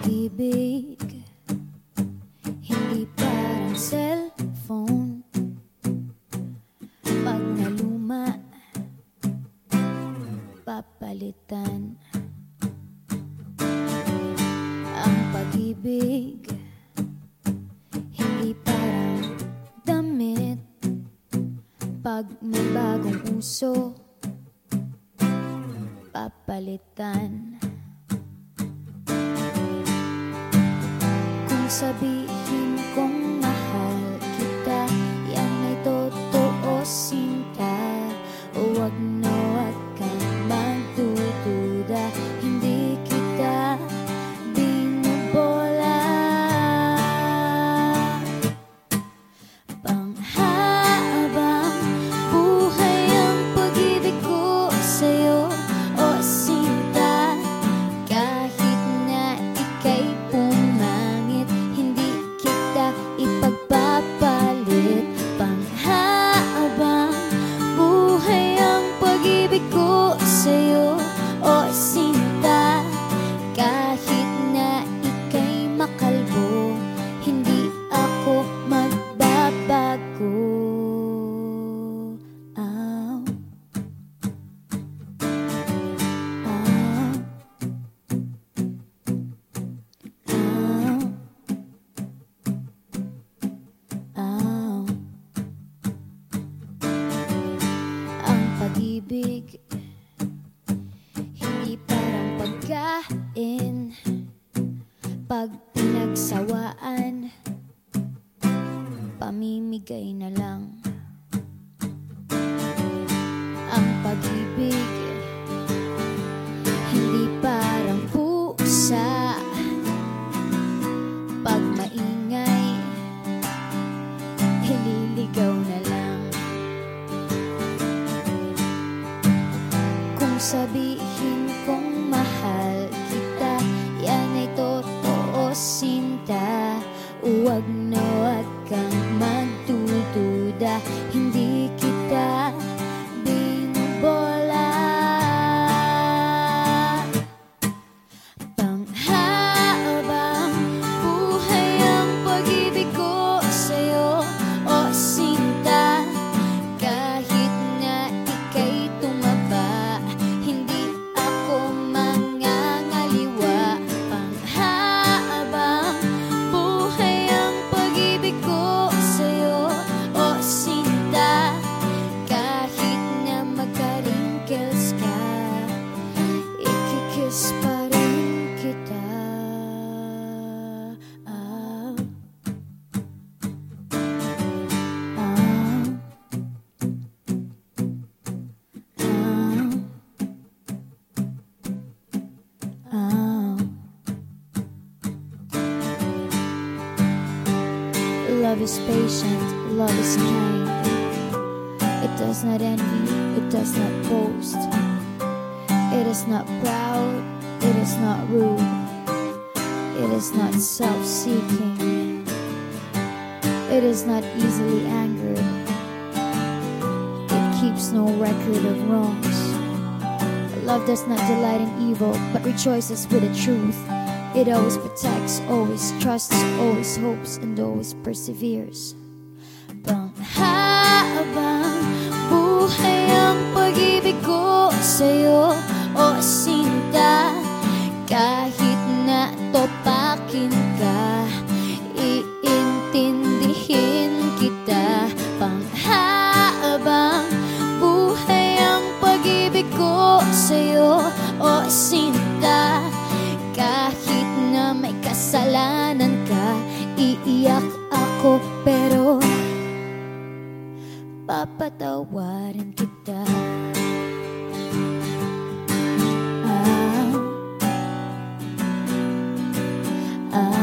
pag-ibig Hindi parang cellphone. Pag naluma Papalitan. Ang pag-ibig Hindi parang damit. Pag may bagong uso Papalitan. Kung pag-ibig. Hindi parang pagkain. Pag pinagsawaan Pamimigay na lang. Ang pag-ibig sabihin kong mahal kita. Yan ay totoo sinta. Huwag Love is patient, love is kind. It does not envy, it does not boast. It is not proud, it is not rude. It is not self seeking. It is not easily angered. It keeps no record of wrongs. Love does not delight in evil, but rejoices with the truth. It always protects, always trusts, always hopes, and always perseveres. Panghabang buhay ang pag-ibig ko sa'yo, o sinta. Kahit na topakin ka, iintindihin kita. Panghabang buhay ang pag-ibig ko sa'yo, o sinta. tawarin kita ah, ah.